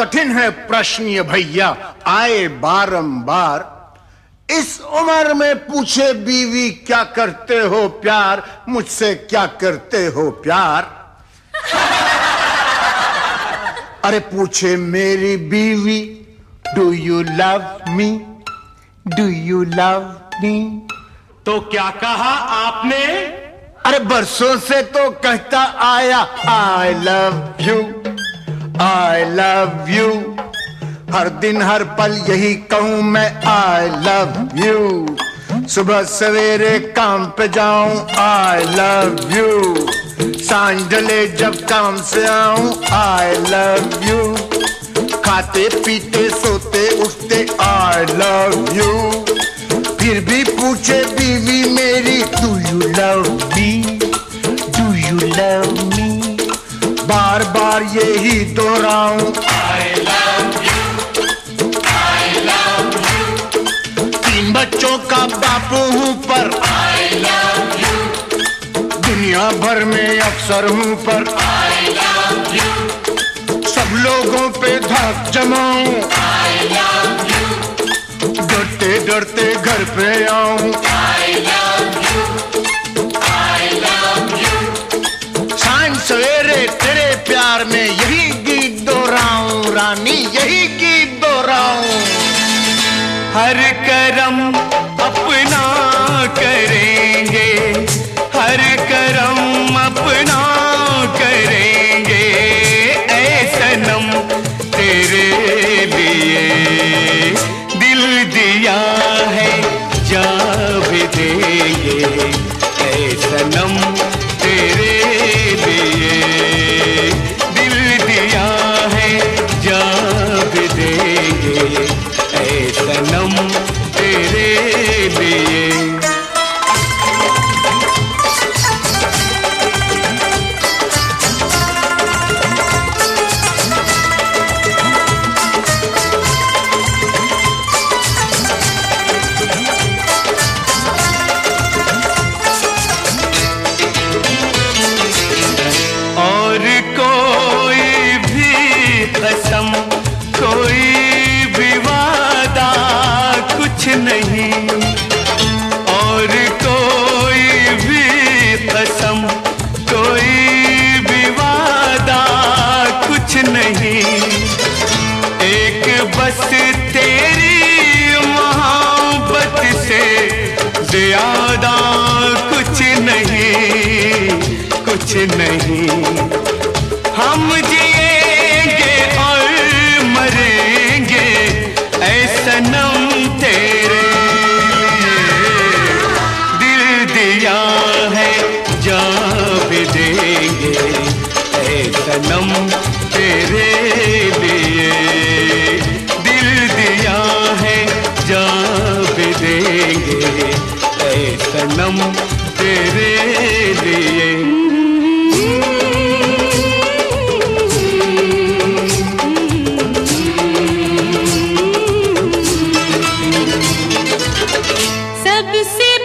कठिन है प्रश्न ये भैया। आए बारंबार इस उम्र में पूछे बीवी क्या करते हो प्यार? मुझसे क्या करते हो प्यार? अरे पूछे मेरी बीवी do you love me do you love me तो क्या कहा आपने? अरे बरसों से तो कहता आया I love you I love you हर दिन हर पल यही कहूँ मैं आई लव यू सुबह सवेरे काम पे जाऊँ आई लव यू साँझ ढले जब काम से आऊँ आई लव यू खाते पीते, सोते, उठते आई लव यू फिर भी पूछे बीवी बार बार यही दोहराऊं तीन बच्चों का बापू हूँ पर। दुनिया भर में अक्सर हूँ पर। सब लोगों पे धक जमाऊं। डरते डरते घर पे आऊँ। तेरे प्यार में यही गीत दोहराऊं रानी यही गीत दोहराऊं। हर करम अपना बस तेरी मोहब्बत से ज़्यादा कुछ नहीं कुछ नहीं। हम जिएँगे said, be seen.